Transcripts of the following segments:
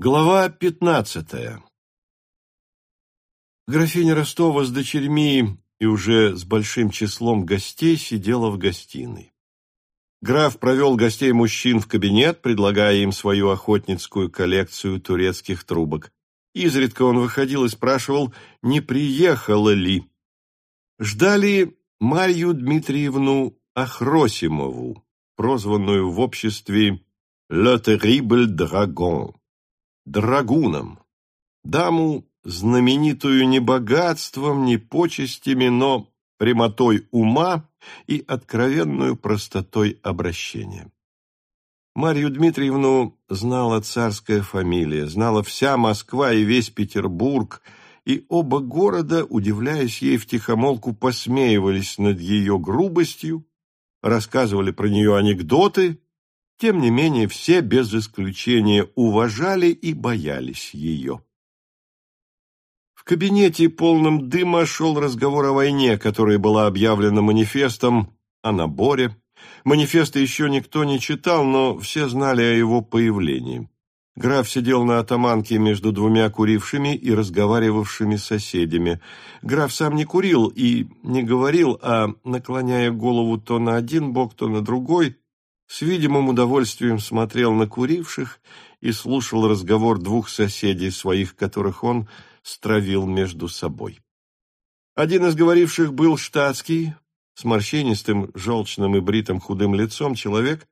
Глава пятнадцатая Графиня Ростова с дочерьми и уже с большим числом гостей сидела в гостиной. Граф провел гостей мужчин в кабинет, предлагая им свою охотницкую коллекцию турецких трубок. Изредка он выходил и спрашивал, не приехала ли. Ждали Марью Дмитриевну Ахросимову, прозванную в обществе «Le terrible dragon» драгуном, даму, знаменитую не богатством, не почестями, но прямотой ума и откровенную простотой обращения. Марью Дмитриевну знала царская фамилия, знала вся Москва и весь Петербург, и оба города, удивляясь ей втихомолку, посмеивались над ее грубостью, рассказывали про нее анекдоты тем не менее, все без исключения уважали и боялись ее. В кабинете, полном дыма, шел разговор о войне, которая была объявлена манифестом о наборе. Манифеста еще никто не читал, но все знали о его появлении. Граф сидел на атаманке между двумя курившими и разговаривавшими соседями. Граф сам не курил и не говорил, а, наклоняя голову то на один бок, то на другой, с видимым удовольствием смотрел на куривших и слушал разговор двух соседей своих, которых он стравил между собой. Один из говоривших был штатский, с морщинистым, желчным и бритым худым лицом человек,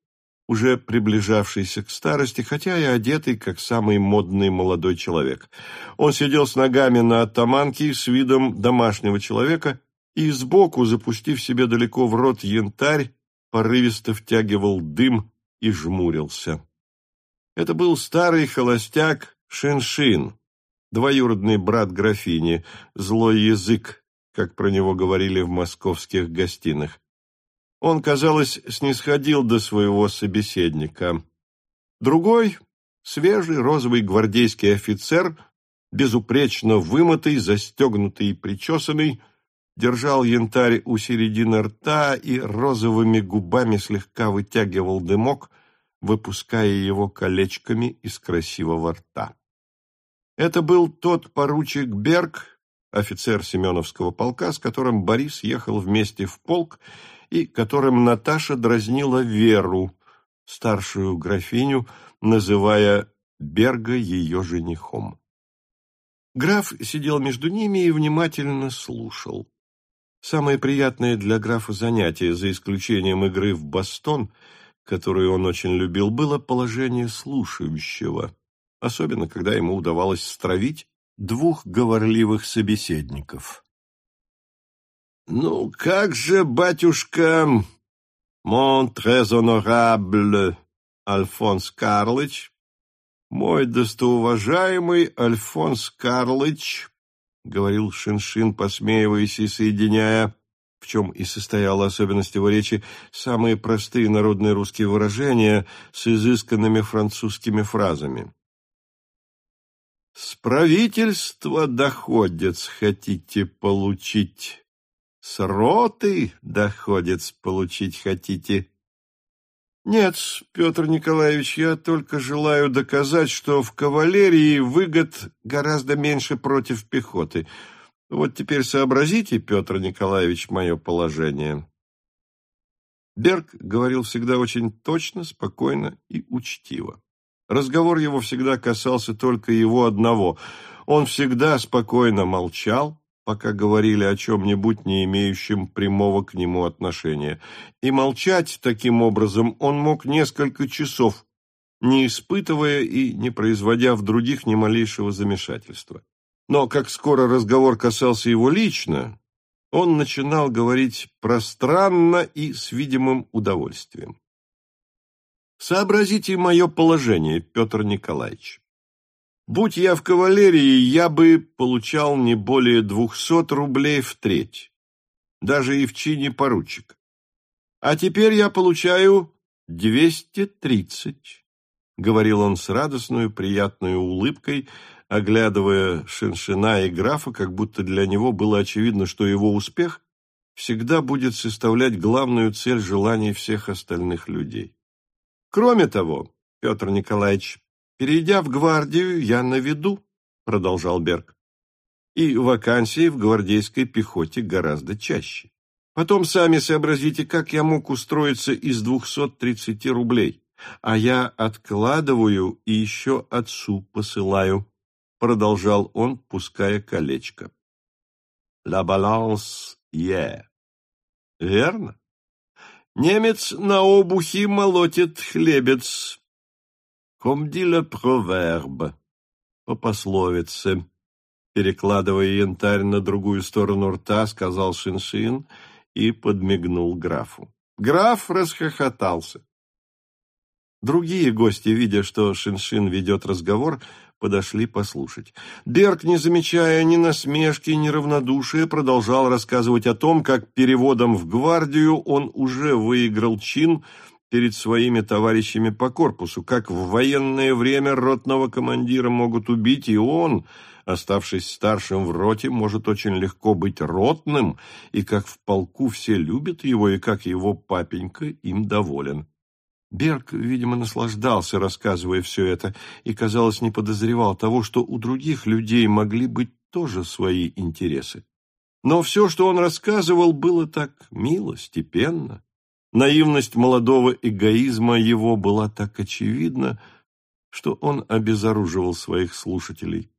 уже приближавшийся к старости, хотя и одетый, как самый модный молодой человек. Он сидел с ногами на оттаманке с видом домашнего человека и сбоку, запустив себе далеко в рот янтарь, порывисто втягивал дым и жмурился. Это был старый холостяк Шиншин, двоюродный брат графини, злой язык, как про него говорили в московских гостиных. Он, казалось, снисходил до своего собеседника. Другой, свежий розовый гвардейский офицер, безупречно вымытый, застегнутый и причесанный, держал янтарь у середины рта и розовыми губами слегка вытягивал дымок, выпуская его колечками из красивого рта. Это был тот поручик Берг, офицер Семеновского полка, с которым Борис ехал вместе в полк и которым Наташа дразнила Веру, старшую графиню, называя Берга ее женихом. Граф сидел между ними и внимательно слушал. Самое приятное для графа занятие, за исключением игры в бастон, которую он очень любил, было положение слушающего, особенно когда ему удавалось стравить двух говорливых собеседников. «Ну, как же, батюшка, мон honorable Альфонс Карлыч, мой достоуважаемый Альфонс Карлыч, — говорил Шиншин, посмеиваясь и соединяя, в чем и состояла особенность его речи, самые простые народные русские выражения с изысканными французскими фразами. «С правительства доходец хотите получить, с роты доходец получить хотите». Нет, Петр Николаевич, я только желаю доказать, что в кавалерии выгод гораздо меньше против пехоты. Вот теперь сообразите, Петр Николаевич, мое положение. Берг говорил всегда очень точно, спокойно и учтиво. Разговор его всегда касался только его одного. Он всегда спокойно молчал, пока говорили о чем-нибудь, не имеющем прямого к нему отношения. И молчать таким образом он мог несколько часов, не испытывая и не производя в других ни малейшего замешательства. Но как скоро разговор касался его лично, он начинал говорить пространно и с видимым удовольствием. Сообразите мое положение, Петр Николаевич. Будь я в кавалерии, я бы получал не более двухсот рублей в треть, даже и в чине поручик. А теперь я получаю двести тридцать, — говорил он с радостной, приятной улыбкой, оглядывая Шиншина и графа, как будто для него было очевидно, что его успех всегда будет составлять главную цель желаний всех остальных людей. Кроме того, Петр Николаевич, Перейдя в гвардию, я на виду, продолжал Берг. И вакансии в гвардейской пехоте гораздо чаще. Потом сами сообразите, как я мог устроиться из двухсот тридцати рублей. А я откладываю и еще отцу посылаю, продолжал он, пуская колечко. La balance yeah. Верно? Немец на обухи молотит хлебец. Comme dit le proverbe. По пословице. Перекладывая янтарь на другую сторону рта, сказал Шиншин и подмигнул графу. Граф расхохотался. Другие гости, видя, что Шиншин ведет разговор, подошли послушать. Берг, не замечая ни насмешки, ни равнодушия, продолжал рассказывать о том, как переводом в гвардию он уже выиграл чин перед своими товарищами по корпусу, как в военное время ротного командира могут убить, и он, оставшись старшим в роте, может очень легко быть ротным, и как в полку все любят его, и как его папенька им доволен. Берг, видимо, наслаждался, рассказывая все это, и, казалось, не подозревал того, что у других людей могли быть тоже свои интересы. Но все, что он рассказывал, было так мило, степенно. Наивность молодого эгоизма его была так очевидна, что он обезоруживал своих слушателей.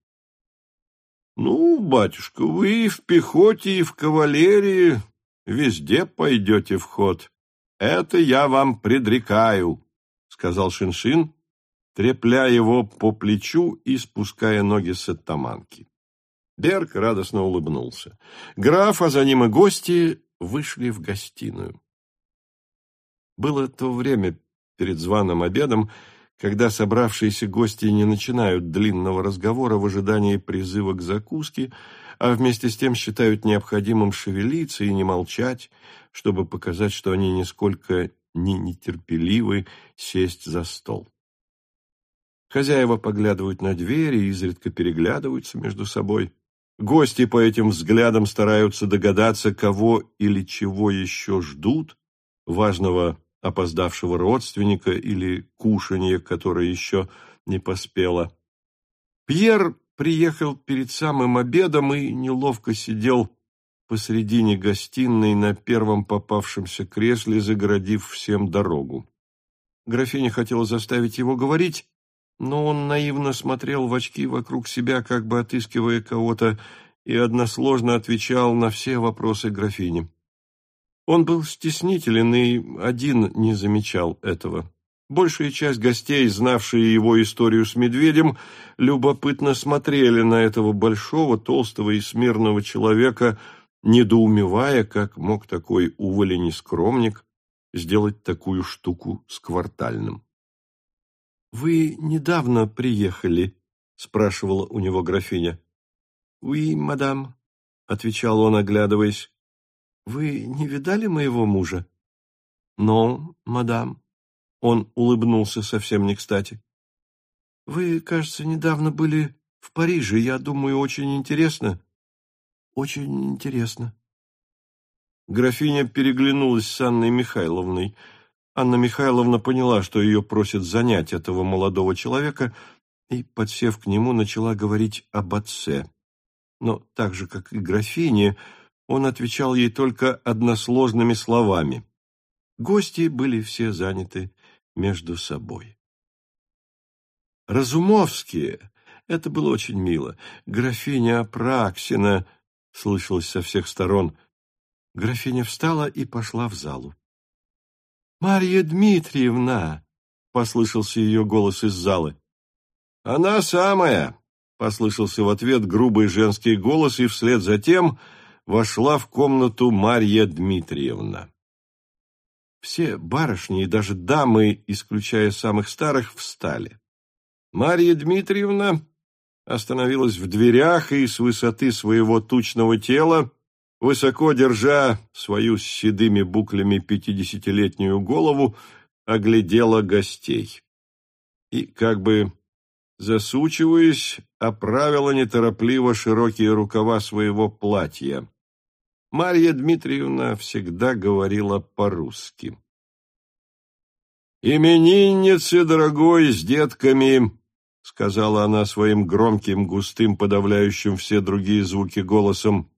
«Ну, батюшка, вы в пехоте, и в кавалерии везде пойдете в ход», «Это я вам предрекаю», — сказал Шиншин, трепля его по плечу и спуская ноги с оттаманки. Берг радостно улыбнулся. Граф, а за ним и гости вышли в гостиную. Было то время перед званым обедом, когда собравшиеся гости не начинают длинного разговора в ожидании призыва к закуске, а вместе с тем считают необходимым шевелиться и не молчать, чтобы показать, что они нисколько не нетерпеливы сесть за стол. Хозяева поглядывают на двери и изредка переглядываются между собой. Гости по этим взглядам стараются догадаться, кого или чего еще ждут, важного опоздавшего родственника или кушанья, которое еще не поспело. Пьер приехал перед самым обедом и неловко сидел посредине гостиной на первом попавшемся кресле, загородив всем дорогу. Графиня хотела заставить его говорить, но он наивно смотрел в очки вокруг себя, как бы отыскивая кого-то, и односложно отвечал на все вопросы графини. Он был стеснителен и один не замечал этого. Большая часть гостей, знавшие его историю с медведем, любопытно смотрели на этого большого, толстого и смирного человека, недоумевая, как мог такой уволений скромник сделать такую штуку с квартальным. «Вы недавно приехали?» — спрашивала у него графиня. «Уи, мадам», — отвечал он, оглядываясь. «Вы не видали моего мужа?» «Но, мадам», он улыбнулся совсем не кстати. «Вы, кажется, недавно были в Париже. Я думаю, очень интересно». «Очень интересно». Графиня переглянулась с Анной Михайловной. Анна Михайловна поняла, что ее просят занять этого молодого человека, и, подсев к нему, начала говорить об отце. Но так же, как и графине, он отвечал ей только односложными словами. Гости были все заняты между собой. Разумовские, это было очень мило, графиня Апраксина, слышалось со всех сторон. Графиня встала и пошла в залу. «Марья Дмитриевна!» — послышался ее голос из залы. «Она самая!» — послышался в ответ грубый женский голос, и вслед за тем вошла в комнату Марья Дмитриевна. Все барышни и даже дамы, исключая самых старых, встали. Марья Дмитриевна остановилась в дверях и с высоты своего тучного тела, высоко держа свою с седыми буклями пятидесятилетнюю голову, оглядела гостей. И, как бы засучиваясь, оправила неторопливо широкие рукава своего платья. Марья Дмитриевна всегда говорила по-русски. «Именинницы, дорогой, с детками, сказала она своим громким, густым, подавляющим все другие звуки голосом.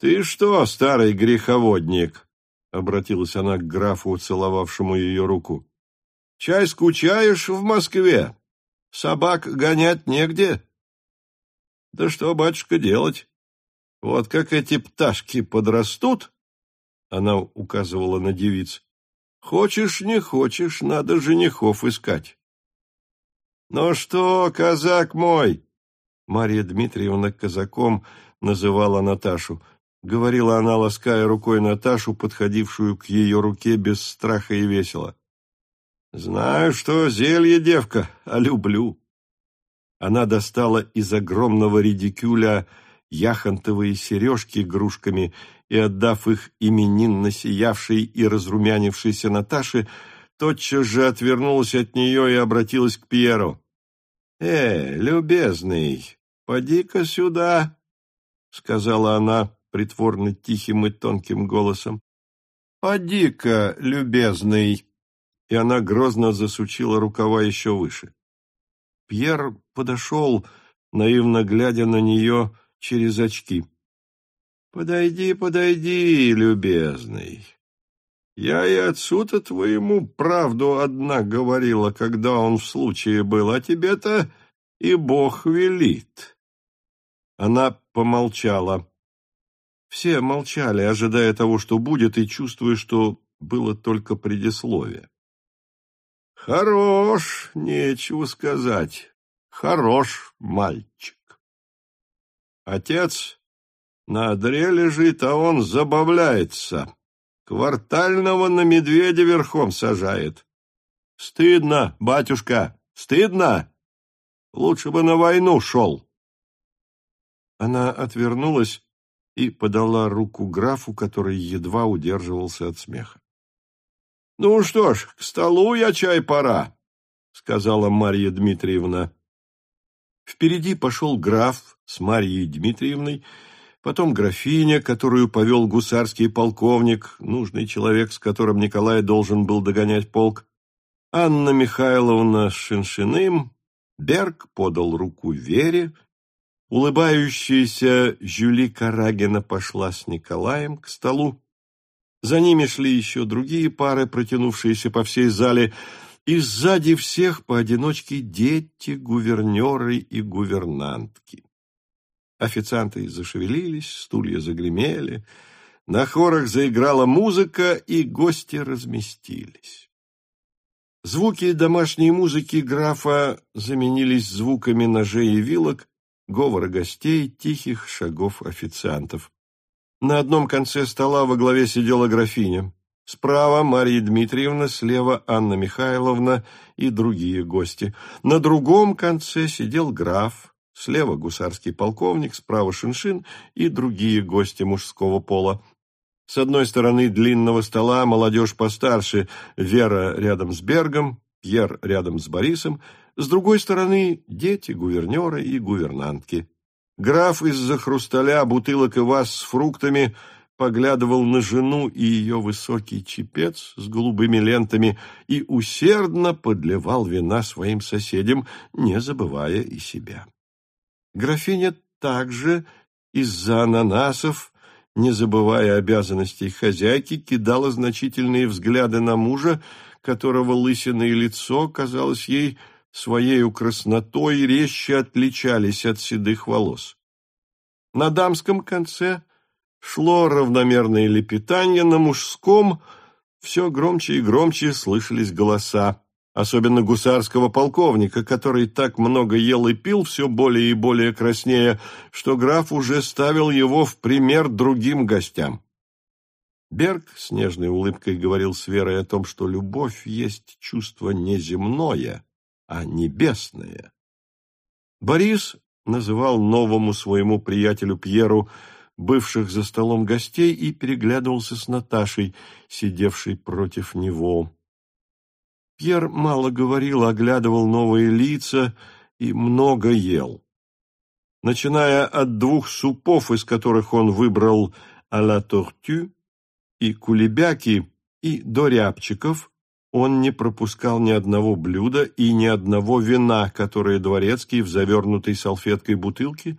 «Ты что, старый греховодник?» — обратилась она к графу, целовавшему ее руку. «Чай скучаешь в Москве? Собак гонять негде?» «Да что, батюшка, делать? Вот как эти пташки подрастут...» Она указывала на девиц. «Хочешь, не хочешь, надо женихов искать». «Ну что, казак мой?» Марья Дмитриевна казаком называла Наташу. Говорила она, лаская рукой Наташу, подходившую к ее руке без страха и весело. «Знаю, что зелье, девка, а люблю». Она достала из огромного редикюля яхонтовые сережки игрушками и, отдав их именинно сиявшей и разрумянившейся Наташе, тотчас же отвернулась от нее и обратилась к Пьеру. «Э, любезный, поди-ка сюда», — сказала она притворно тихим и тонким голосом. «Поди-ка, любезный!» И она грозно засучила рукава еще выше. Пьер подошел, наивно глядя на нее через очки. «Подойди, подойди, любезный. Я и отцу-то твоему правду одна говорила, когда он в случае был, а тебе-то и Бог велит. Она помолчала. Все молчали, ожидая того, что будет, и чувствуя, что было только предисловие. Хорош, нечего сказать. Хорош мальчик. Отец на одре лежит, а он забавляется. Квартального на медведя верхом сажает. Стыдно, батюшка, стыдно. Лучше бы на войну шел. Она отвернулась и подала руку графу, который едва удерживался от смеха. — Ну что ж, к столу я чай пора, — сказала Марья Дмитриевна. Впереди пошел граф с Марьей Дмитриевной, потом графиня, которую повел гусарский полковник, нужный человек, с которым Николай должен был догонять полк, Анна Михайловна с Шиншиным, Берг подал руку Вере, улыбающаяся Жюли Карагина пошла с Николаем к столу, за ними шли еще другие пары, протянувшиеся по всей зале, и сзади всех поодиночке дети, гувернеры и гувернантки. Официанты зашевелились, стулья загремели, на хорах заиграла музыка, и гости разместились. Звуки домашней музыки графа заменились звуками ножей и вилок, говора гостей, тихих шагов официантов. На одном конце стола во главе сидела графиня. Справа Марья Дмитриевна, слева Анна Михайловна и другие гости. На другом конце сидел граф, Слева гусарский полковник, справа шиншин и другие гости мужского пола. С одной стороны длинного стола молодежь постарше, Вера рядом с Бергом, Пьер рядом с Борисом, с другой стороны дети, гувернеры и гувернантки. Граф из-за хрусталя, бутылок и ваз с фруктами поглядывал на жену и ее высокий чепец с голубыми лентами и усердно подливал вина своим соседям, не забывая и себя. Графиня также из-за ананасов, не забывая обязанностей хозяйки, кидала значительные взгляды на мужа, которого лысиное лицо, казалось ей, своею краснотой резче отличались от седых волос. На дамском конце шло равномерное лепетание, на мужском все громче и громче слышались голоса особенно гусарского полковника, который так много ел и пил, все более и более краснея, что граф уже ставил его в пример другим гостям. Берг с нежной улыбкой говорил с Верой о том, что любовь есть чувство не земное, а небесное. Борис называл новому своему приятелю Пьеру бывших за столом гостей и переглядывался с Наташей, сидевшей против него. Пьер мало говорил, оглядывал новые лица и много ел. Начиная от двух супов, из которых он выбрал «а ла тортю» и кулебяки, и до рябчиков, Он не пропускал ни одного блюда и ни одного вина, которое дворецкий в завернутой салфеткой бутылке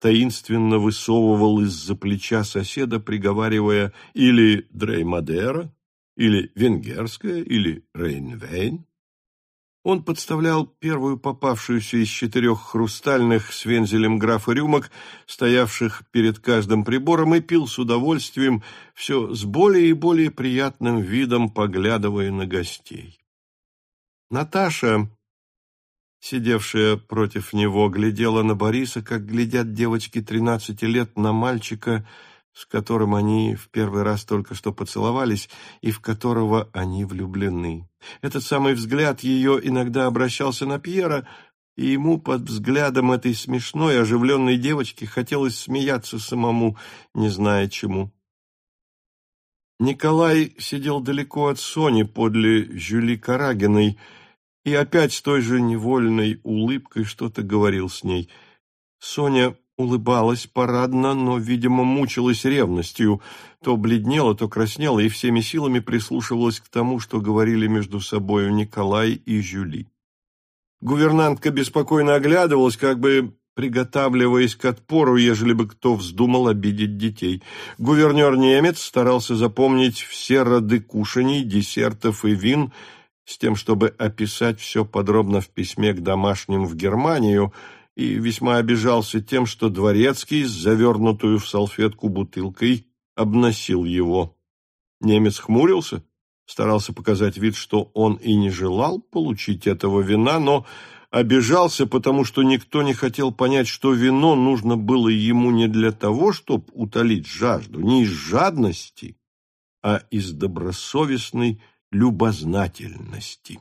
таинственно высовывал из-за плеча соседа, приговаривая или «Дрей Мадера», или «Венгерская», или «Рейнвейн». Он подставлял первую попавшуюся из четырех хрустальных с вензелем графа рюмок, стоявших перед каждым прибором, и пил с удовольствием, все с более и более приятным видом поглядывая на гостей. Наташа, сидевшая против него, глядела на Бориса, как глядят девочки тринадцати лет на мальчика, с которым они в первый раз только что поцеловались и в которого они влюблены. Этот самый взгляд ее иногда обращался на Пьера, и ему под взглядом этой смешной, оживленной девочки хотелось смеяться самому, не зная чему. Николай сидел далеко от Сони подле Жюли Карагиной и опять с той же невольной улыбкой что-то говорил с ней. Соня улыбалась парадно, но, видимо, мучилась ревностью, то бледнела, то краснела и всеми силами прислушивалась к тому, что говорили между собою Николай и Жюли. Гувернантка беспокойно оглядывалась, как бы приготавливаясь к отпору, ежели бы кто вздумал обидеть детей. Гувернер-немец старался запомнить все роды кушаний, десертов и вин, с тем, чтобы описать все подробно в письме к домашним в Германию – и весьма обижался тем, что Дворецкий с завернутую в салфетку бутылкой обносил его. Немец хмурился, старался показать вид, что он и не желал получить этого вина, но обижался, потому что никто не хотел понять, что вино нужно было ему не для того, чтобы утолить жажду, не из жадности, а из добросовестной любознательности.